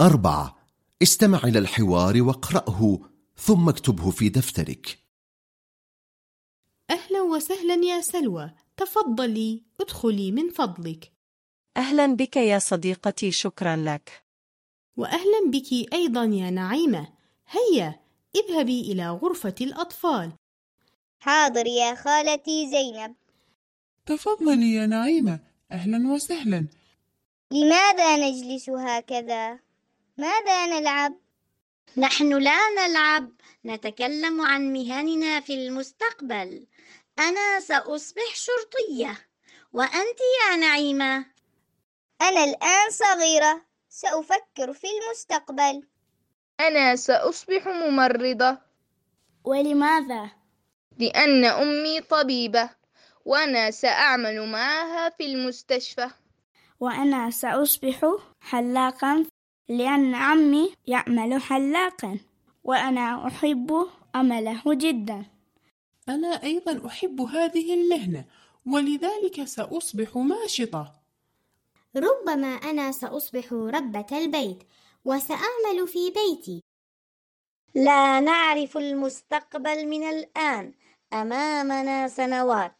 أربعة. استمع إلى الحوار واقرأه ثم اكتبه في دفترك. أهلا وسهلا يا سلوى. تفضلي ادخلي من فضلك. أهلا بك يا صديقتي شكرا لك. وأهلا بك أيضا يا نعيمة. هيا اذهبي إلى غرفة الأطفال. حاضر يا خالتي زينب. تفضلي يا نعيمة. أهلا وسهلا. لماذا نجلس هكذا؟ ماذا نلعب؟ نحن لا نلعب. نتكلم عن مهننا في المستقبل. أنا سأصبح شرطية. وأنت يا نعيمة؟ أنا الآن صغيرة. سأفكر في المستقبل. أنا سأصبح ممرضة. ولماذا؟ لأن أمي طبيبة. وأنا سأعمل معها في المستشفى. وأنا سأصبح حلاقا لأن عمي يعمل حلاقا وأنا أحب عمله جدا. أنا أيضا أحب هذه المهنة ولذلك سأصبح ماشطة. ربما أنا سأصبح ربة البيت وسأعمل في بيتي. لا نعرف المستقبل من الآن أمامنا سنوات.